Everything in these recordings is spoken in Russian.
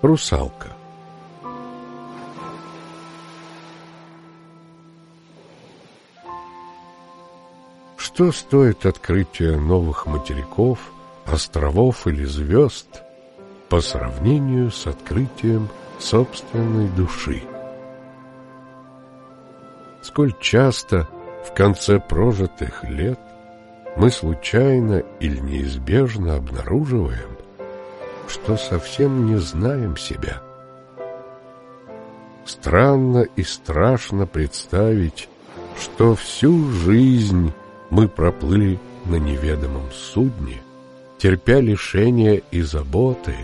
Русалка. Что стоит открытие новых материков, островов или звезд по сравнению с открытием собственной души? Сколь часто в конце прожитых лет мы случайно или неизбежно обнаруживаем, что совсем не знаем себя. Странно и страшно представить, что всю жизнь мы проплыли на неведомом судне, терпя лишения и заботы,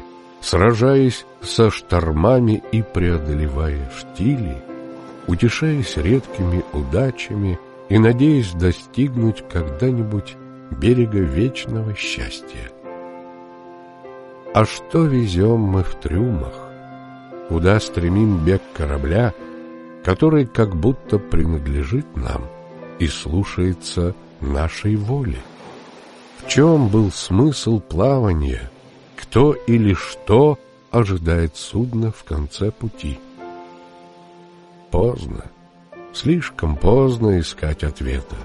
сражаясь со штормами и преодолевая штили, утешаясь редкими удачами и надеясь достигнуть когда-нибудь берега вечного счастья. А что везем мы в трюмах? Куда стремим бег корабля, который как будто принадлежит нам и слушается нашей воли? В чем был смысл плавания? Кто или что ожидает судно в конце пути? Поздно, слишком поздно искать ответа.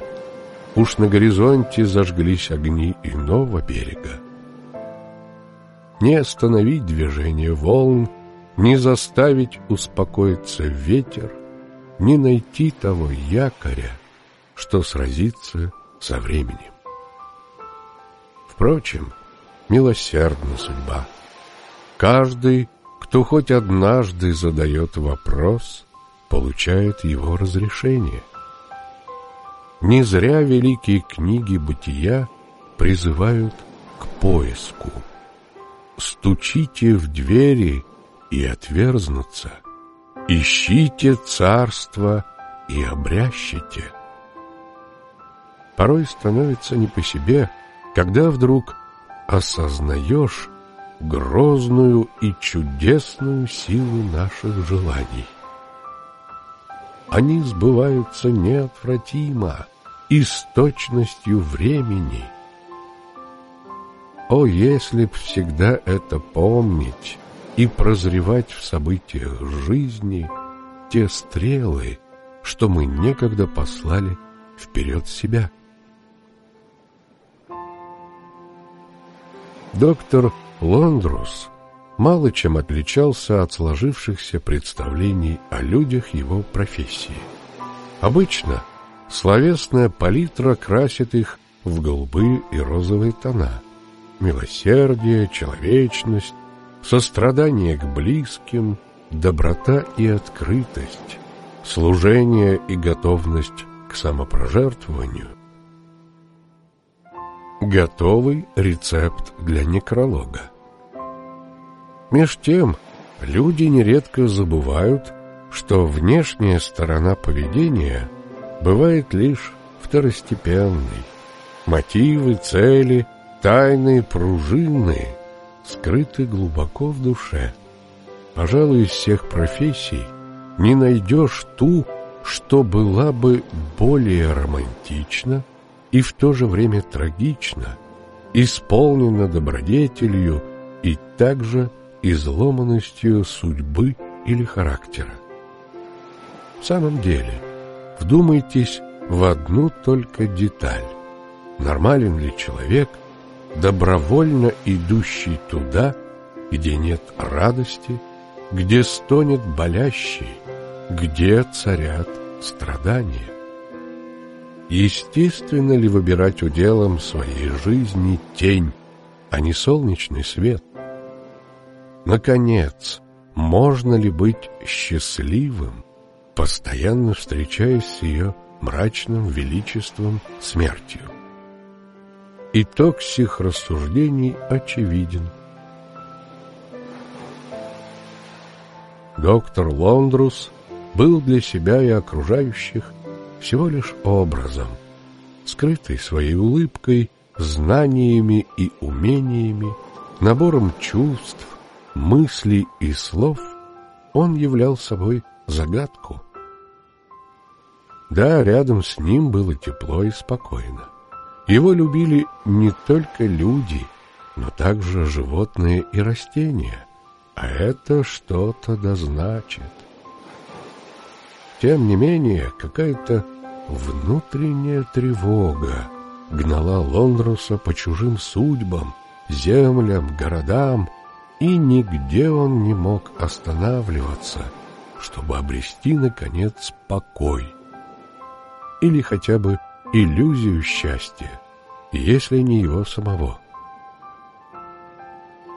Уж на горизонте зажглись огни иного берега не остановить движение волн, не заставить успокоиться ветер, не найти того якоря, что сразится со временем. Впрочем, милосердна судьба. Каждый, кто хоть однажды задает вопрос, получает его разрешение. Не зря великие книги бытия призывают к поиску – стучите в двери и отверзнутся, ищите царство и обрящите. Порой становится не по себе, когда вдруг осознаешь грозную и чудесную силу наших желаний. Они сбываются неотвратимо и с точностью времени — о, если б всегда это помнить и прозревать в событиях жизни те стрелы, что мы некогда послали вперед себя. Доктор Лондрус мало чем отличался от сложившихся представлений о людях его профессии. Обычно словесная палитра красит их в голубые и розовые тона – милосердие, человечность, сострадание к близким, доброта и открытость, служение и готовность к самопрожертвованию. Готовый рецепт для некролога. Меж тем, люди нередко забывают, что внешняя сторона поведения бывает лишь второстепенной. Мотивы, цели – Тайные пружины скрыты глубоко в душе. Пожалуй, из всех профессий не найдешь ту, что была бы более романтична и в то же время трагична, исполнена добродетелью и также изломанностью судьбы или характера. В самом деле, вдумайтесь в одну только деталь. Нормален ли человек – добровольно идущий туда, где нет радости, где стонет болящий, где царят страдания. Естественно ли выбирать уделом своей жизни тень, а не солнечный свет? Наконец, можно ли быть счастливым, постоянно встречаясь с ее мрачным величеством смертью? Итог сих рассуждений очевиден. Доктор Лондрус был для себя и окружающих всего лишь образом, скрытый своей улыбкой, знаниями и умениями, набором чувств, мыслей и слов, он являл собой загадку. Да, рядом с ним было тепло и спокойно. Его любили не только люди, но также животные и растения, а это что-то дозначит. Тем не менее, какая-то внутренняя тревога гнала Лондруса по чужим судьбам, землям, городам, и нигде он не мог останавливаться, чтобы обрести, наконец, покой. Или хотя бы иллюзию счастья, если не его самого.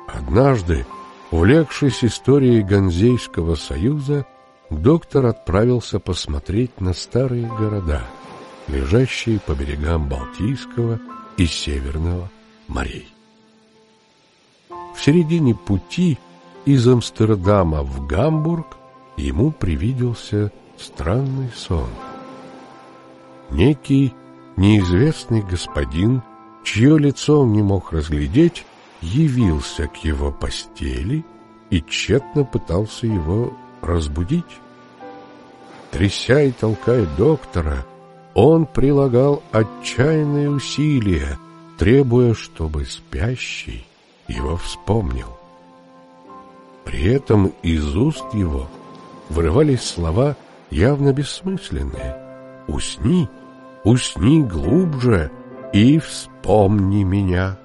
Однажды, увлекшись историей Ганзейского союза, доктор отправился посмотреть на старые города, лежащие по берегам Балтийского и Северного морей. В середине пути из Амстердама в Гамбург ему привиделся странный сон. Некий неизвестный господин, чье лицо он не мог разглядеть, явился к его постели и тщетно пытался его разбудить. Тряся и толкая доктора, он прилагал отчаянные усилия, требуя, чтобы спящий его вспомнил. При этом из уст его вырывались слова явно бессмысленные. «Усни, усни глубже и вспомни меня».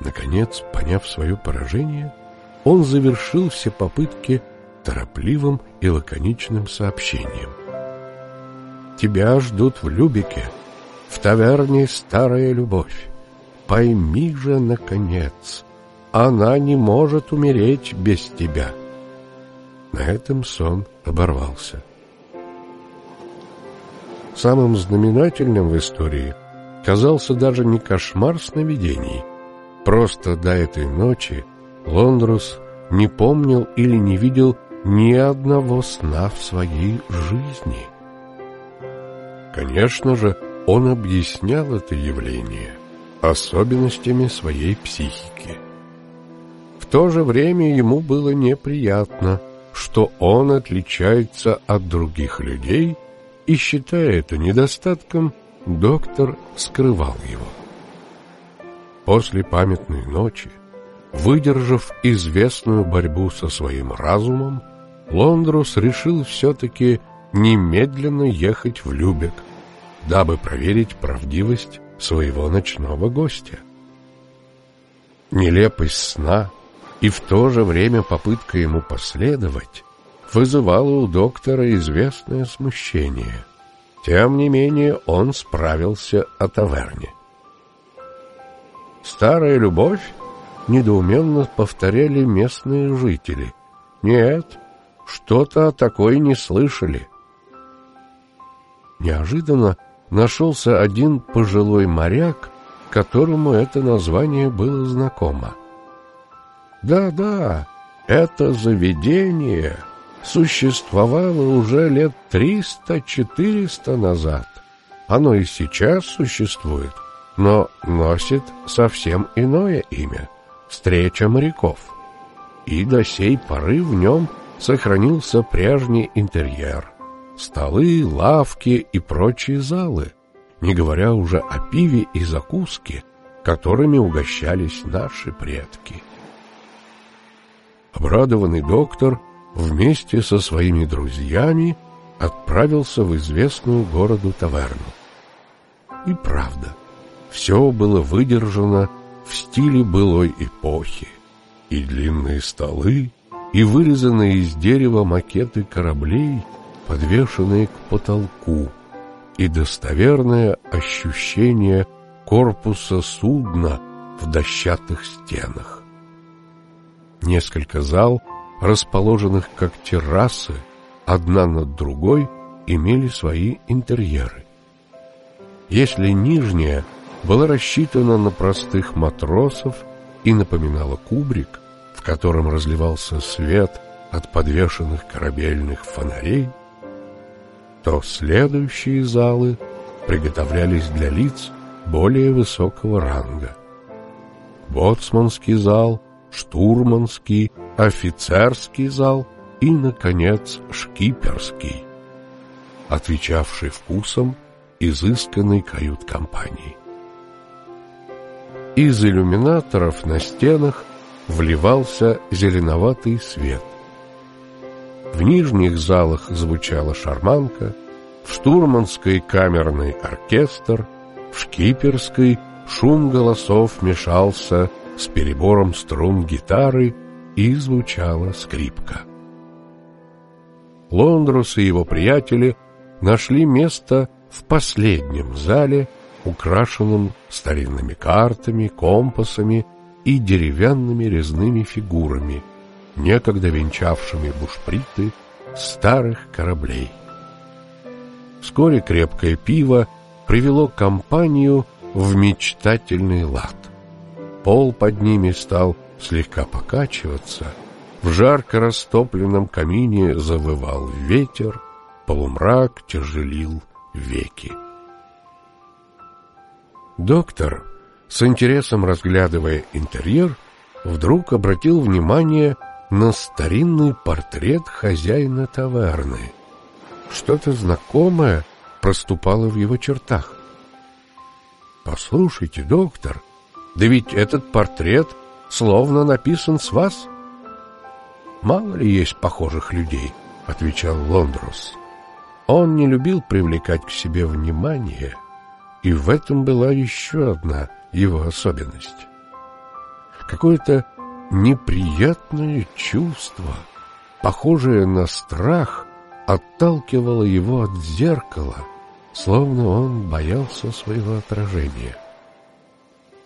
Наконец, поняв свое поражение, он завершил все попытки торопливым и лаконичным сообщением. «Тебя ждут в Любике, в таверне «Старая любовь». Пойми же, наконец, она не может умереть без тебя». На этом сон оборвался. Самым знаменательным в истории казался даже не кошмар сновидений — Просто до этой ночи Лондрус не помнил или не видел ни одного сна в своей жизни. Конечно же, он объяснял это явление особенностями своей психики. В то же время ему было неприятно, что он отличается от других людей, и, считая это недостатком, доктор скрывал его. После памятной ночи, выдержав известную борьбу со своим разумом, Лондрус решил все-таки немедленно ехать в Любек, дабы проверить правдивость своего ночного гостя. Нелепость сна и в то же время попытка ему последовать вызывала у доктора известное смущение. Тем не менее он справился о таверне. Старая любовь? Недоуменно повторяли местные жители. Нет, что-то о такой не слышали. Неожиданно нашелся один пожилой моряк, которому это название было знакомо. Да-да, это заведение существовало уже лет триста-четыреста назад. Оно и сейчас существует но носит совсем иное имя — «Встреча моряков». И до сей поры в нем сохранился прежний интерьер — столы, лавки и прочие залы, не говоря уже о пиве и закуске, которыми угощались наши предки. Обрадованный доктор вместе со своими друзьями отправился в известную городу таверну. И правда — все было выдержано в стиле былой эпохи. И длинные столы, и вырезанные из дерева макеты кораблей, подвешенные к потолку, и достоверное ощущение корпуса судна в дощатых стенах. Несколько зал, расположенных как террасы, одна над другой, имели свои интерьеры. Если нижняя была рассчитана на простых матросов и напоминала кубрик, в котором разливался свет от подвешенных корабельных фонарей, то следующие залы приготовлялись для лиц более высокого ранга. Боцманский зал, штурманский, офицерский зал и, наконец, шкиперский, отвечавший вкусом изысканной кают-компании. Из иллюминаторов на стенах вливался зеленоватый свет. В нижних залах звучала шарманка, в штурманской камерный оркестр, в шкиперской шум голосов мешался с перебором струн гитары и звучала скрипка. Лондрус и его приятели нашли место в последнем зале, украшенном старинными картами, компасами и деревянными резными фигурами, некогда венчавшими бушприты старых кораблей. Вскоре крепкое пиво привело компанию в мечтательный лад. Пол под ними стал слегка покачиваться, в жарко растопленном камине завывал ветер, полумрак тяжелил веки. Доктор, с интересом разглядывая интерьер, вдруг обратил внимание на старинный портрет хозяина таверны. Что-то знакомое проступало в его чертах. «Послушайте, доктор, да ведь этот портрет словно написан с вас». «Мало ли есть похожих людей», — отвечал Лондрос. Он не любил привлекать к себе внимание, и в этом была еще одна его особенность. Какое-то неприятное чувство, похожее на страх, отталкивало его от зеркала, словно он боялся своего отражения.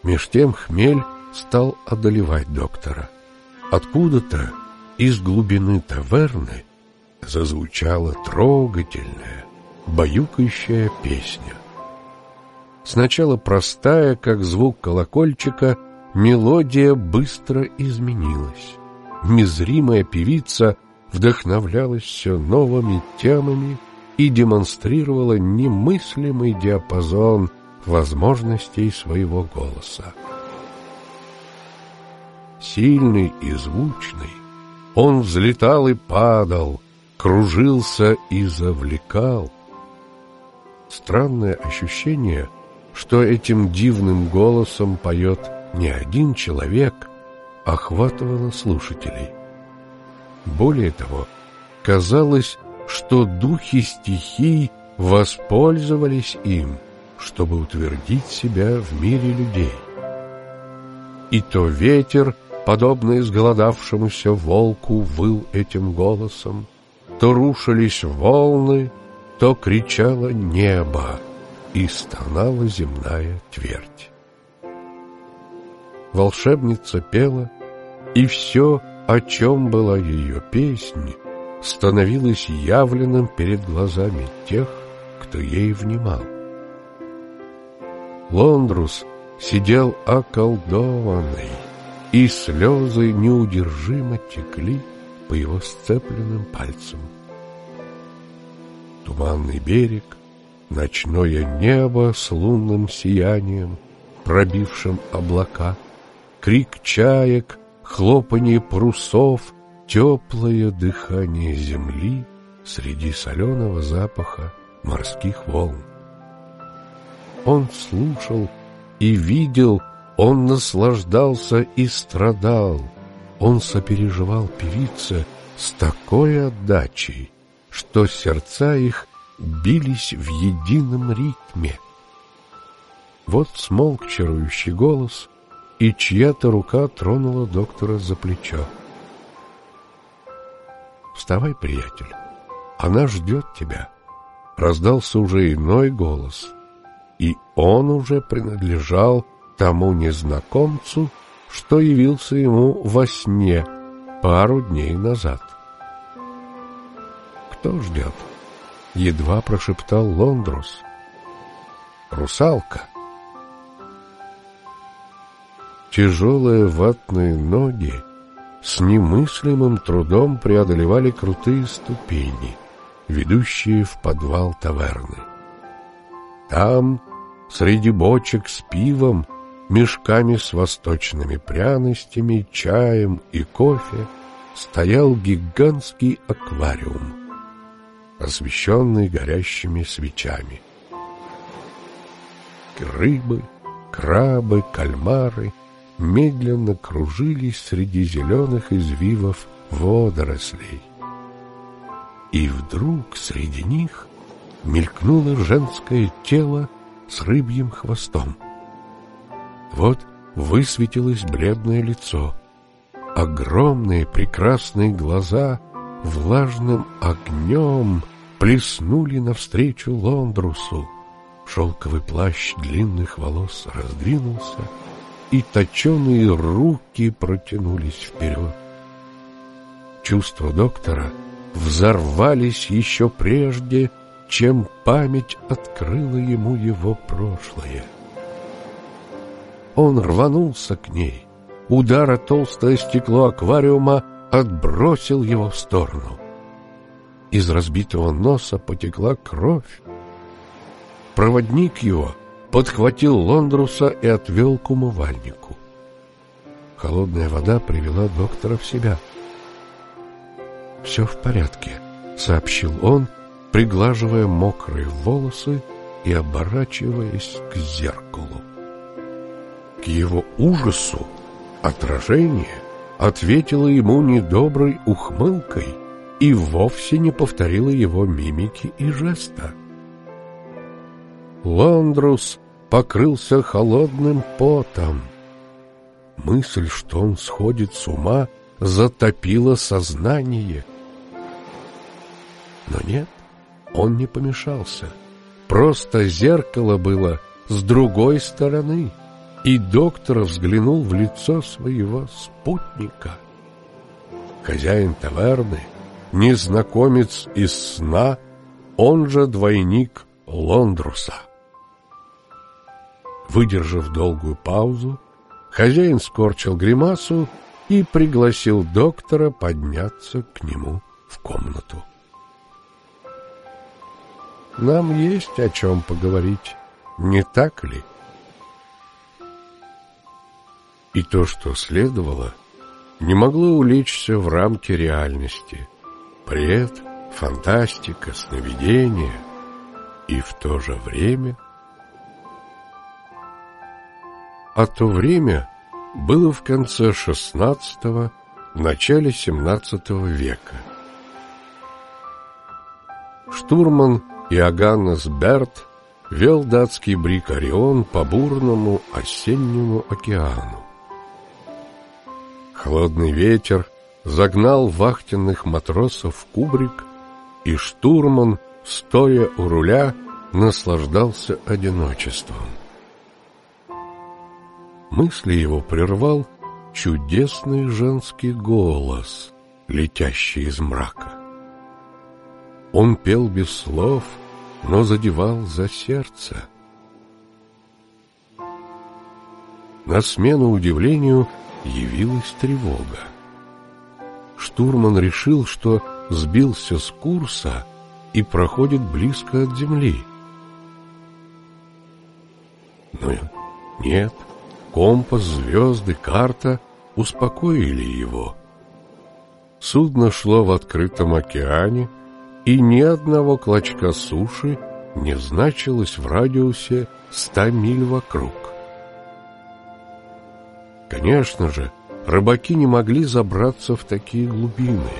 Меж тем хмель стал одолевать доктора. Откуда-то из глубины таверны зазвучала трогательная, баюкающая песня. Сначала простая, как звук колокольчика, мелодия быстро изменилась. Незримая певица вдохновлялась все новыми темами и демонстрировала немыслимый диапазон возможностей своего голоса. Сильный и звучный, он взлетал и падал, кружился и завлекал. Странное ощущение, что этим дивным голосом поет не один человек, охватывало слушателей. Более того, казалось, что духи стихий воспользовались им, чтобы утвердить себя в мире людей. И то ветер, подобно изголодавшемуся волку, выл этим голосом, то рушились волны, то кричало небо и стонала земная твердь. Волшебница пела, и все, о чем была ее песня, становилось явленным перед глазами тех, кто ей внимал. Лондрус сидел околдованный, и слезы неудержимо текли по его сцепленным пальцам. Туманный берег, ночное небо с лунным сиянием, пробившим облака, крик чаек, хлопанье парусов, теплое дыхание земли среди соленого запаха морских волн. Он слушал и видел, он наслаждался и страдал — он сопереживал певице с такой отдачей, что сердца их бились в едином ритме. Вот смолк чарующий голос, и чья-то рука тронула доктора за плечо. «Вставай, приятель, она ждет тебя». Раздался уже иной голос, и он уже принадлежал тому незнакомцу, что явился ему во сне пару дней назад. «Кто ждет?» — едва прошептал Лондрус. «Русалка». Тяжелые ватные ноги с немыслимым трудом преодолевали крутые ступени, ведущие в подвал таверны. Там, среди бочек с пивом, мешками с восточными пряностями, чаем и кофе стоял гигантский аквариум, освещенный горящими свечами. Рыбы, крабы, кальмары, медленно кружились среди зеленых извивов водорослей. И вдруг среди них мелькнуло женское тело с рыбьим хвостом. Вот высветилось бледное лицо. Огромные прекрасные глаза влажным огнем плеснули навстречу Лондрусу. Шелковый плащ длинных волос раздвинулся, и точеные руки протянулись вперед. Чувства доктора взорвались еще прежде, чем память открыла ему его прошлое. Он рванулся к ней. Удар о толстое стекло аквариума отбросил его в сторону. Из разбитого носа потекла кровь. Проводник его подхватил Лондруса и отвел к умывальнику. Холодная вода привела доктора в себя. «Все в порядке», — сообщил он, приглаживая мокрые волосы и оборачиваясь к зеркалу. К его ужасу отражение ответило ему недоброй ухмылкой и вовсе не повторило его мимики и жеста. Лондрус покрылся холодным потом. Мысль, что он сходит с ума, затопила сознание. Но нет, он не помешался. Просто зеркало было с другой стороны и доктор взглянул в лицо своего спутника. Хозяин таверны, незнакомец из сна, он же двойник Лондруса. Выдержав долгую паузу, хозяин скорчил гримасу и пригласил доктора подняться к нему в комнату. «Нам есть о чем поговорить, не так ли?» И то, что следовало, не могло улечься в рамки реальности. Бред, фантастика, сновидение и в то же время... А то время было в конце XVI, начале XVII века. Штурман Иоганнес Берт вел датский брик «Орион» по бурному осеннему океану. Холодный ветер загнал вахтенных матросов в кубрик, и штурман, стоя у руля, наслаждался одиночеством. Мысли его прервал чудесный женский голос, летящий из мрака. Он пел без слов, но задевал за сердце. На смену удивлению — явилась тревога. Штурман решил, что сбился с курса и проходит близко от земли. Но нет, компас, звезды, карта успокоили его. Судно шло в открытом океане, и ни одного клочка суши не значилось в радиусе ста миль вокруг. Конечно же, рыбаки не могли забраться в такие глубины.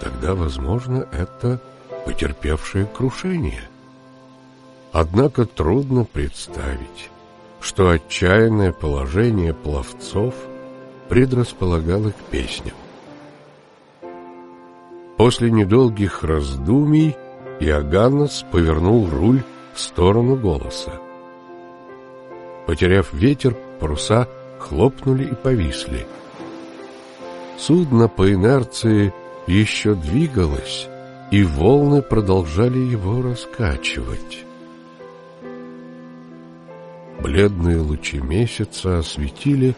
Тогда, возможно, это потерпевшее крушение. Однако трудно представить, что отчаянное положение пловцов предрасполагало к песням. После недолгих раздумий Иоганнес повернул руль в сторону голоса. Потеряв ветер, паруса хлопнули и повисли. Судно по инерции еще двигалось, и волны продолжали его раскачивать. Бледные лучи месяца осветили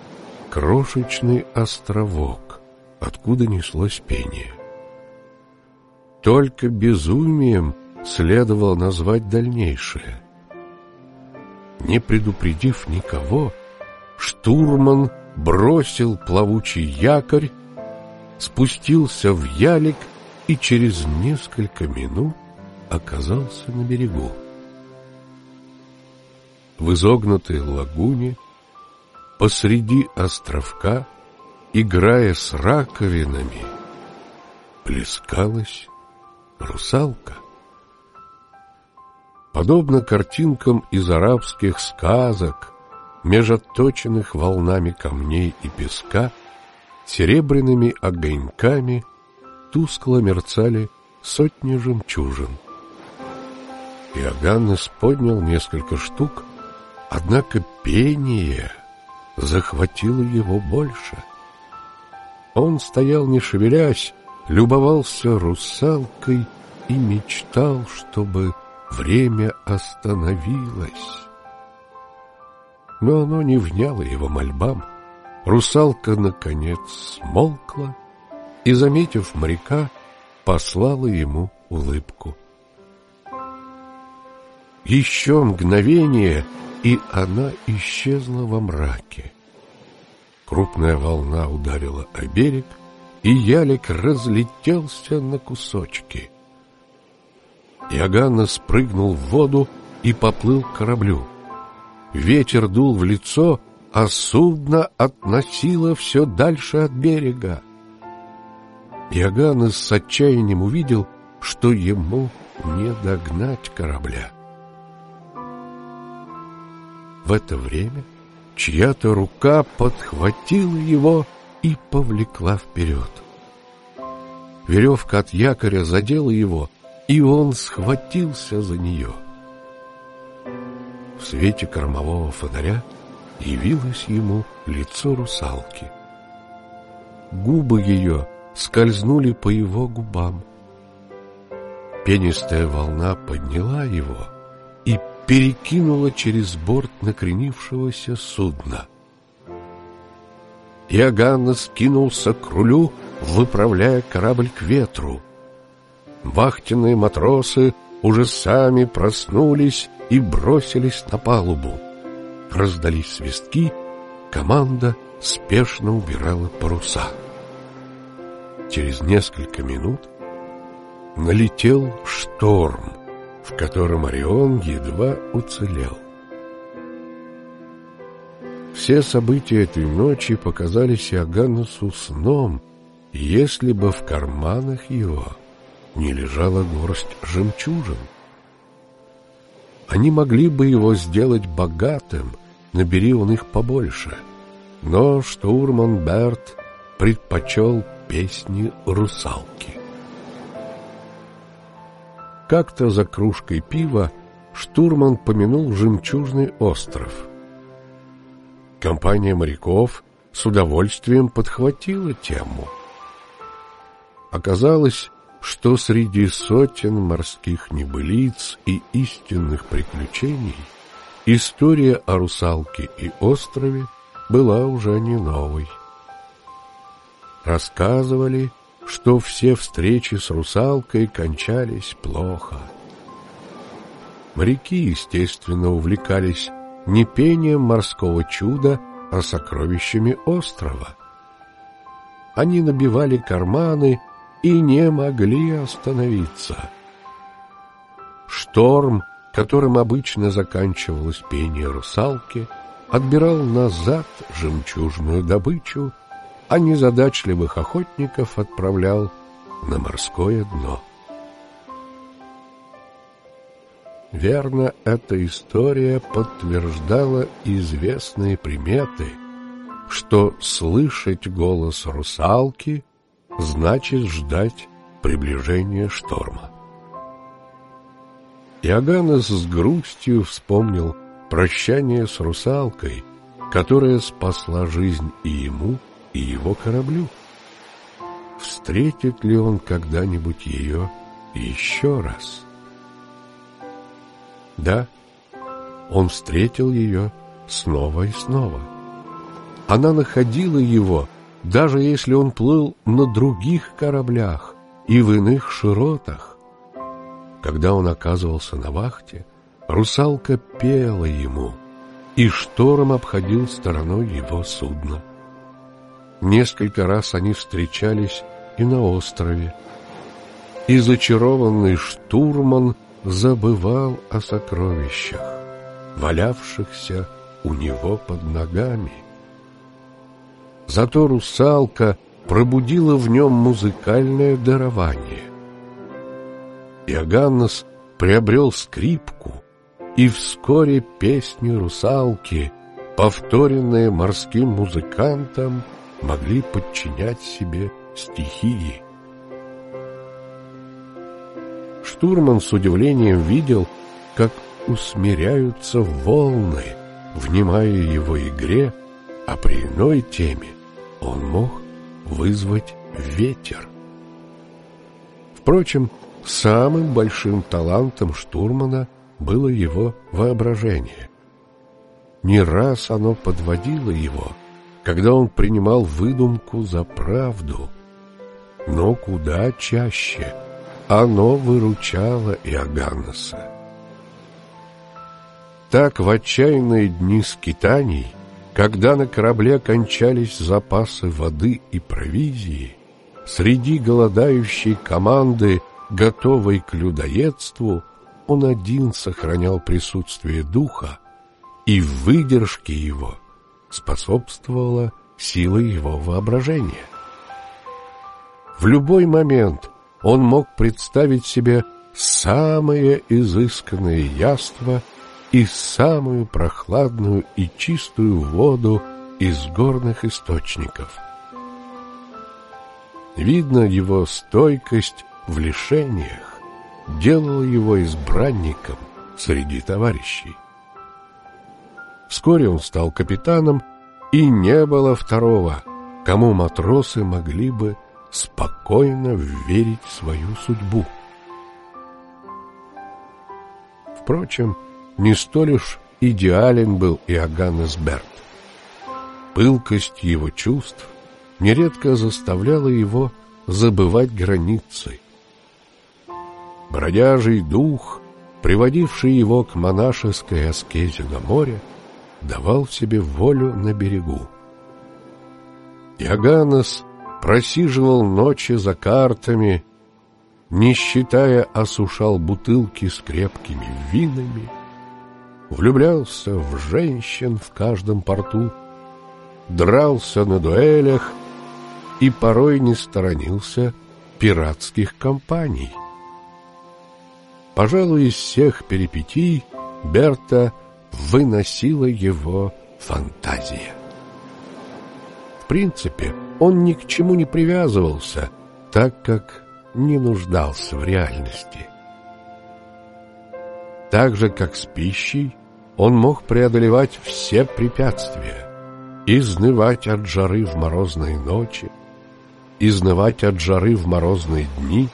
крошечный островок, откуда неслось пение. Только безумием следовало назвать дальнейшее. Не предупредив никого, штурман бросил плавучий якорь, спустился в ялик и через несколько минут оказался на берегу. В изогнутой лагуне посреди островка, играя с раковинами, плескалась русалка. Подобно картинкам из арабских сказок, межотточенных волнами камней и песка, серебряными огоньками тускло мерцали сотни жемчужин. Иоганнес поднял несколько штук, однако пение захватило его больше. Он стоял не шевелясь, любовался русалкой и мечтал, чтобы время остановилось. Но оно не вняло его мольбам. Русалка, наконец, смолкла и, заметив моряка, послала ему улыбку. Еще мгновение, и она исчезла во мраке. Крупная волна ударила о берег, и ялик разлетелся на кусочки. Иоганна спрыгнул в воду и поплыл к кораблю. Ветер дул в лицо, а судно относило все дальше от берега. Иоганнес с отчаянием увидел, что ему не догнать корабля. В это время чья-то рука подхватила его и повлекла вперед. Веревка от якоря задела его, и он схватился за нее. В свете кормового фонаря явилось ему лицо русалки. Губы ее скользнули по его губам. Пенистая волна подняла его и перекинула через борт накренившегося судна. Иоганна скинулся к рулю, выправляя корабль к ветру. Вахтенные матросы уже сами проснулись и бросились на палубу. Раздались свистки, команда спешно убирала паруса. Через несколько минут налетел шторм — в котором Орион едва уцелел. Все события этой ночи показались Иоганнесу сном, если бы в карманах его не лежала горсть жемчужин. Они могли бы его сделать богатым, набери он их побольше. Но штурман Берт предпочел песни русалки. Как-то за кружкой пива штурман помянул жемчужный остров. Компания моряков с удовольствием подхватила тему. Оказалось, что среди сотен морских небылиц и истинных приключений история о русалке и острове была уже не новой. Рассказывали, что все встречи с русалкой кончались плохо. Моряки, естественно, увлекались не пением морского чуда, а сокровищами острова. Они набивали карманы и не могли остановиться. Шторм, которым обычно заканчивалось пение русалки, отбирал назад жемчужную добычу а незадачливых охотников отправлял на морское дно. Верно, эта история подтверждала известные приметы, что слышать голос русалки значит ждать приближения шторма. Иоганнес с грустью вспомнил прощание с русалкой, которая спасла жизнь и ему, и его кораблю. Встретит ли он когда-нибудь ее еще раз? Да, он встретил ее снова и снова. Она находила его, даже если он плыл на других кораблях и в иных широтах. Когда он оказывался на вахте, русалка пела ему, и шторм обходил стороной его судно. Несколько раз они встречались и на острове. И зачарованный штурман забывал о сокровищах, валявшихся у него под ногами. Зато русалка пробудила в нем музыкальное дарование. Иоганнес приобрел скрипку, и вскоре песни русалки, повторенные морским музыкантом, могли подчинять себе стихии. Штурман с удивлением видел, как усмиряются волны, внимая его игре, а при иной теме он мог вызвать ветер. Впрочем, самым большим талантом штурмана было его воображение. Не раз оно подводило его, когда он принимал выдумку за правду, но куда чаще оно выручало Иоганнеса. Так в отчаянные дни скитаний, когда на корабле кончались запасы воды и провизии, среди голодающей команды, готовой к людоедству, он один сохранял присутствие духа, и в выдержке его способствовала сила его воображения. В любой момент он мог представить себе самое изысканное яство – и самую прохладную и чистую воду из горных источников. Видно, его стойкость в лишениях делала его избранником среди товарищей. Вскоре он стал капитаном, и не было второго, кому матросы могли бы спокойно верить в свою судьбу. Впрочем, не столь уж идеален был Иоганнес Берт. Пылкость его чувств нередко заставляла его забывать границы. Бродяжий дух, приводивший его к монашеской аскезе на море, давал себе волю на берегу. Иоганнес просиживал ночи за картами, не считая осушал бутылки с крепкими винами, влюблялся в женщин в каждом порту, дрался на дуэлях и порой не сторонился пиратских компаний. Пожалуй, из всех перипетий Берта выносила его фантазия. В принципе, он ни к чему не привязывался, так как не нуждался в реальности. Так же, как с пищей, он мог преодолевать все препятствия, изнывать от жары в морозные ночи, изнывать от жары в морозные дни,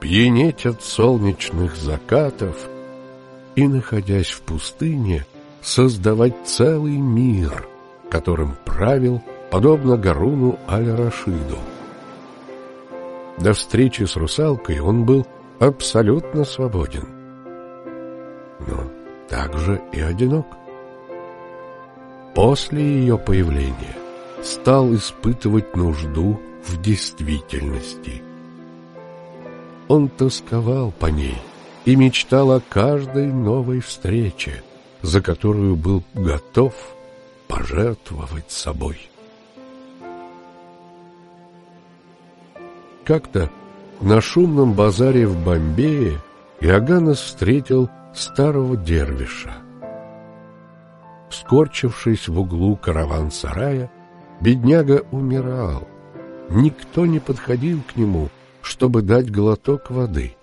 пьянеть от солнечных закатов и, находясь в пустыне, создавать целый мир, которым правил, подобно Гаруну Аль-Рашиду. До встречи с русалкой он был абсолютно свободен но также и одинок. После ее появления стал испытывать нужду в действительности. Он тосковал по ней и мечтал о каждой новой встрече, за которую был готов пожертвовать собой. Как-то на шумном базаре в Бомбее Иоганнес встретил старого дервиша. Скорчившись в углу караван-сарая, бедняга умирал. Никто не подходил к нему, чтобы дать глоток воды.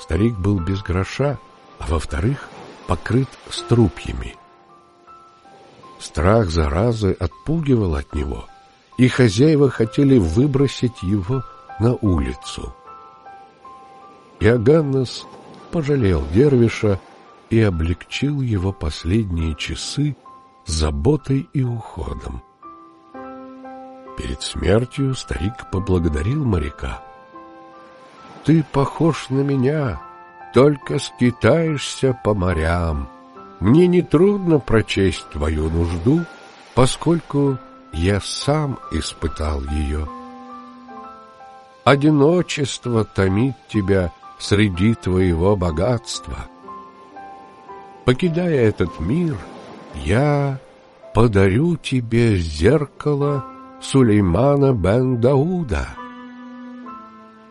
Старик был без гроша, а во-вторых, покрыт струпьями. Страх заразы отпугивал от него, и хозяева хотели выбросить его на улицу. Иоганнес пожалел Дервиша и облегчил его последние часы заботой и уходом. Перед смертью старик поблагодарил моряка. «Ты похож на меня, только скитаешься по морям. Мне нетрудно прочесть твою нужду, поскольку я сам испытал ее. Одиночество томит тебя, среди твоего богатства. Покидая этот мир, я подарю тебе зеркало Сулеймана бен Дауда.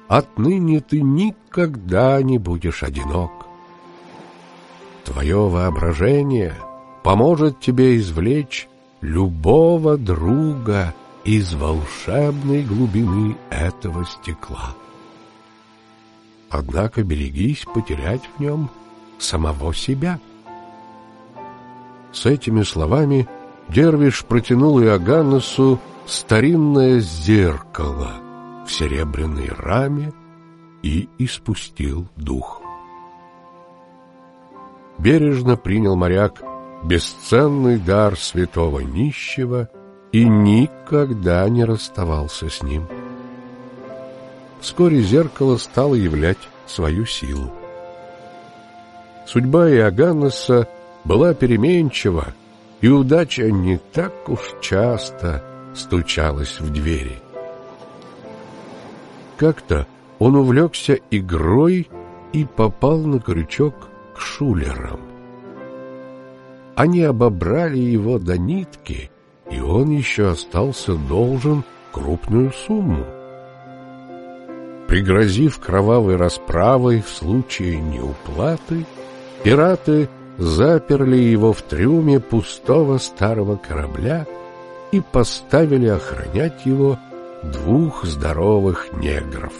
Отныне ты никогда не будешь одинок. Твое воображение поможет тебе извлечь любого друга из волшебной глубины этого стекла. Однако берегись потерять в нем самого себя. С этими словами Дервиш протянул Иоганнесу старинное зеркало в серебряной раме и испустил дух. Бережно принял моряк бесценный дар святого нищего и никогда не расставался с ним. Вскоре зеркало стало являть свою силу. Судьба Иоганнеса была переменчива, и удача не так уж часто стучалась в двери. Как-то он увлекся игрой и попал на крючок к шулерам. Они обобрали его до нитки, и он еще остался должен крупную сумму. Пригрозив кровавой расправой в случае неуплаты, пираты заперли его в трюме пустого старого корабля и поставили охранять его двух здоровых негров.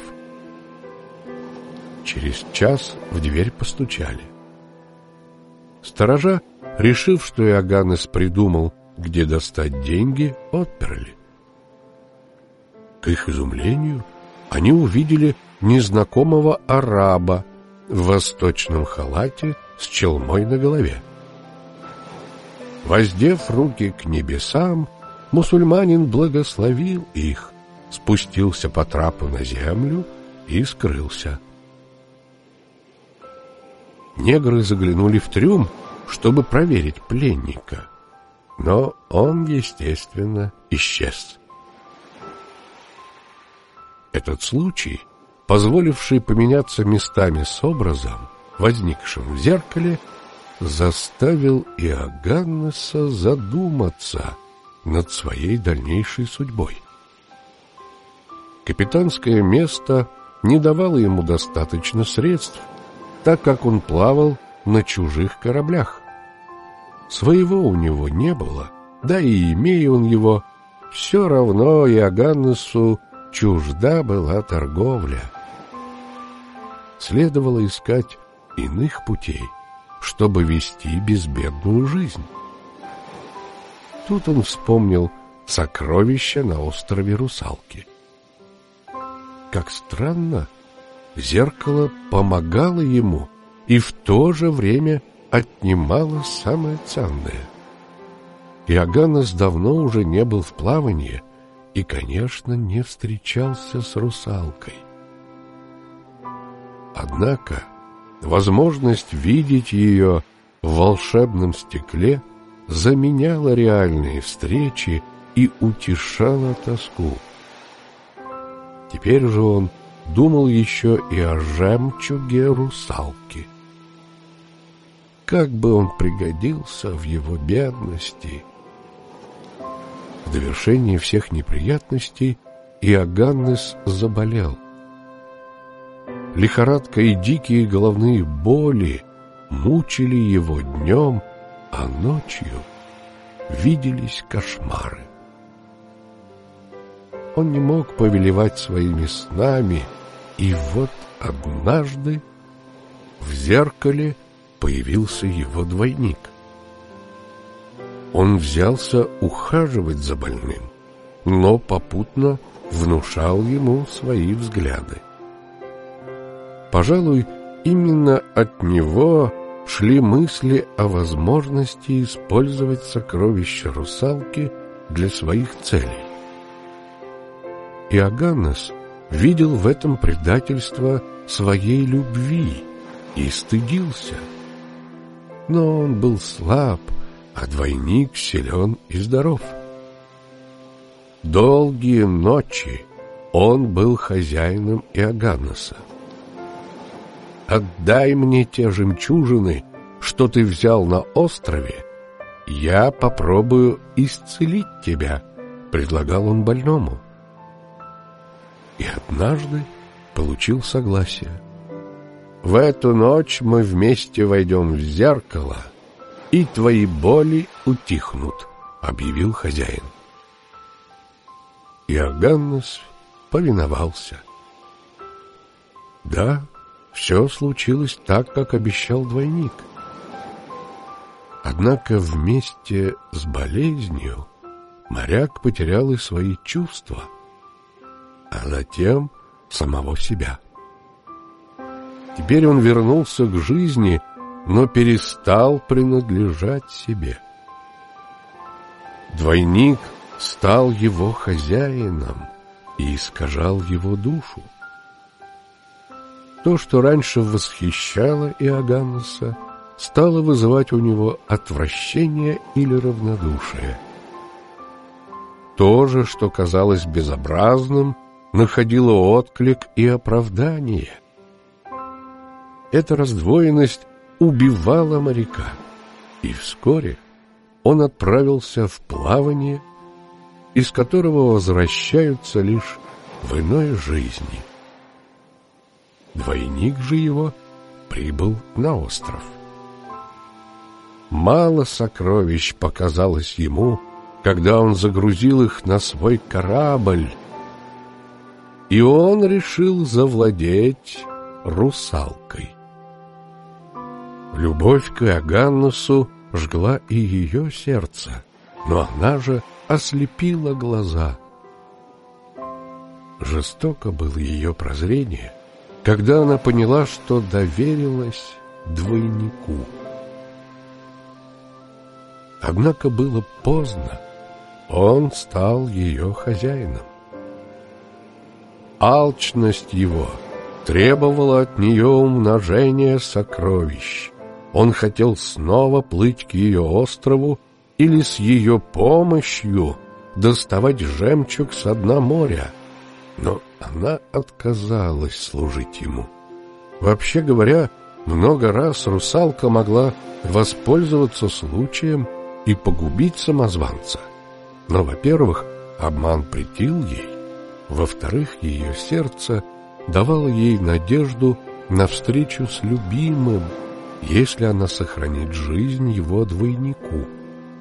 Через час в дверь постучали. Сторожа, решив, что Иоганнес придумал, где достать деньги, отперли. К их изумлению они увидели незнакомого араба в восточном халате с челмой на голове. Воздев руки к небесам, мусульманин благословил их, спустился по трапу на землю и скрылся. Негры заглянули в трюм, чтобы проверить пленника, но он, естественно, исчез. Этот случай, позволивший поменяться местами с образом, возникшим в зеркале, заставил Иоганнеса задуматься над своей дальнейшей судьбой. Капитанское место не давало ему достаточно средств, так как он плавал на чужих кораблях. Своего у него не было, да и имея он его, все равно Иоганнесу чужда была торговля. Следовало искать иных путей, чтобы вести безбедную жизнь. Тут он вспомнил сокровища на острове Русалки. Как странно, зеркало помогало ему и в то же время отнимало самое ценное. Иоганнес давно уже не был в плавании и, конечно, не встречался с русалкой. Однако возможность видеть ее в волшебном стекле заменяла реальные встречи и утешала тоску. Теперь же он думал еще и о жемчуге русалки. Как бы он пригодился в его бедности! В довершении всех неприятностей Иоганнес заболел. Лихорадка и дикие головные боли мучили его днем, а ночью виделись кошмары. Он не мог повелевать своими снами, и вот однажды в зеркале появился его двойник. Он взялся ухаживать за больным, но попутно внушал ему свои взгляды. Пожалуй, именно от него шли мысли о возможности использовать сокровища русалки для своих целей. Иоганнес видел в этом предательство своей любви и стыдился. Но он был слаб, а двойник силен и здоров. Долгие ночи он был хозяином Иоганнеса. «Отдай мне те жемчужины, что ты взял на острове, я попробую исцелить тебя, предлагал он больному. И однажды получил согласие. В эту ночь мы вместе войдем в зеркало, и твои боли утихнут, объявил хозяин. Иоганнес повиновался. Да, все случилось так, как обещал двойник. Однако вместе с болезнью моряк потерял и свои чувства, а затем самого себя. Теперь он вернулся к жизни, но перестал принадлежать себе. Двойник стал его хозяином и искажал его душу. То, что раньше восхищало Иоганнеса, стало вызывать у него отвращение или равнодушие. То же, что казалось безобразным, находило отклик и оправдание. Эта раздвоенность убивала моряка, и вскоре он отправился в плавание, из которого возвращаются лишь в иной жизни. Двойник же его прибыл на остров. Мало сокровищ показалось ему, когда он загрузил их на свой корабль, и он решил завладеть русалкой. Любовь к Иоганнесу жгла и ее сердце, но она же ослепила глаза. Жестоко было ее прозрение, когда она поняла, что доверилась двойнику. Однако было поздно. Он стал ее хозяином. Алчность его требовала от нее умножения сокровищ. Он хотел снова плыть к ее острову или с ее помощью доставать жемчуг с дна моря. Но она отказалась служить ему. Вообще говоря, много раз русалка могла воспользоваться случаем и погубить самозванца. Но, во-первых, обман претил ей, во-вторых, ее сердце давало ей надежду на встречу с любимым, если она сохранит жизнь его двойнику.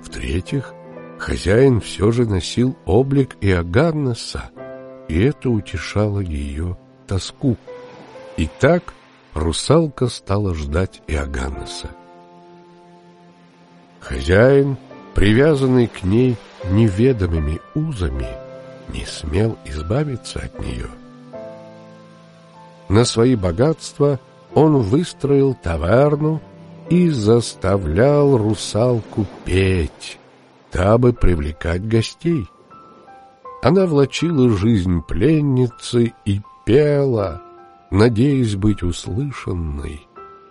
В-третьих, хозяин все же носил облик Иоганнеса, и это утешало ее тоску. И так русалка стала ждать Иоганнеса. Хозяин, привязанный к ней неведомыми узами, не смел избавиться от нее. На свои богатства он выстроил таверну и заставлял русалку петь, дабы привлекать гостей. Она влачила жизнь пленницы и пела, надеясь быть услышанной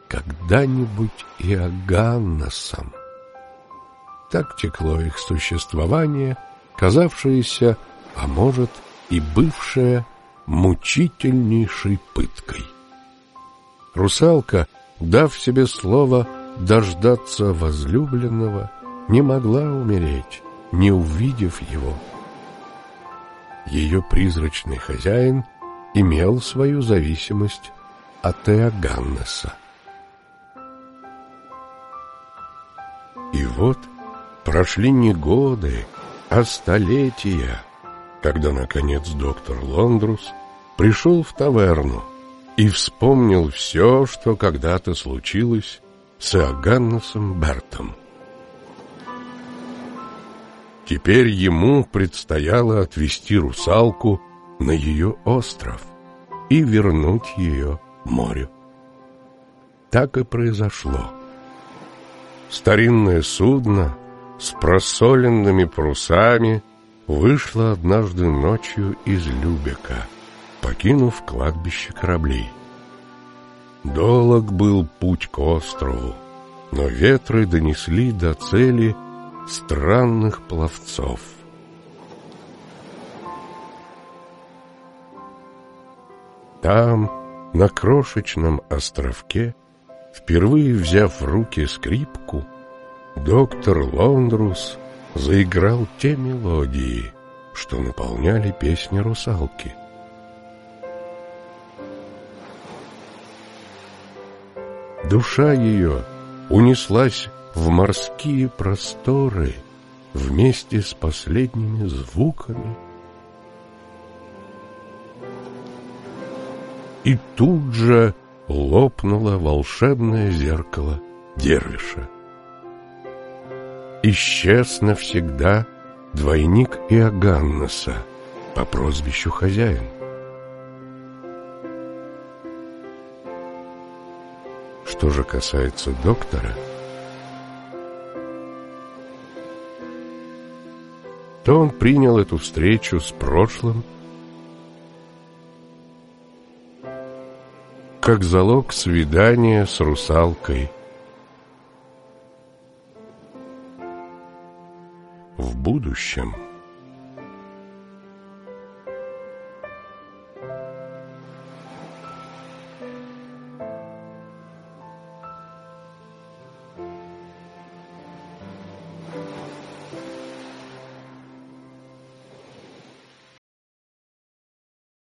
когда-нибудь Иоганнесом. Так текло их существование, казавшееся, а может и бывшее, мучительнейшей пыткой. Русалка, дав себе слово дождаться возлюбленного, не могла умереть, не увидев его. Ее призрачный хозяин имел свою зависимость от Эоганнеса. И вот прошли не годы, а столетия, когда, наконец, доктор Лондрус пришел в таверну и вспомнил все, что когда-то случилось с Иоганнесом Бертом. Теперь ему предстояло отвезти русалку на ее остров и вернуть ее морю. Так и произошло. Старинное судно с просоленными парусами вышло однажды ночью из Любека, покинув кладбище кораблей. Долог был путь к острову, но ветры донесли до цели странных пловцов. Там, на крошечном островке, впервые взяв в руки скрипку, доктор Лондрус заиграл те мелодии, что наполняли песни русалки. Душа ее унеслась в морские просторы вместе с последними звуками. И тут же лопнуло волшебное зеркало Дервиша. Исчез навсегда двойник Иоганнеса по прозвищу Хозяин. Что же касается доктора, то он принял эту встречу с прошлым как залог свидания с русалкой. В будущем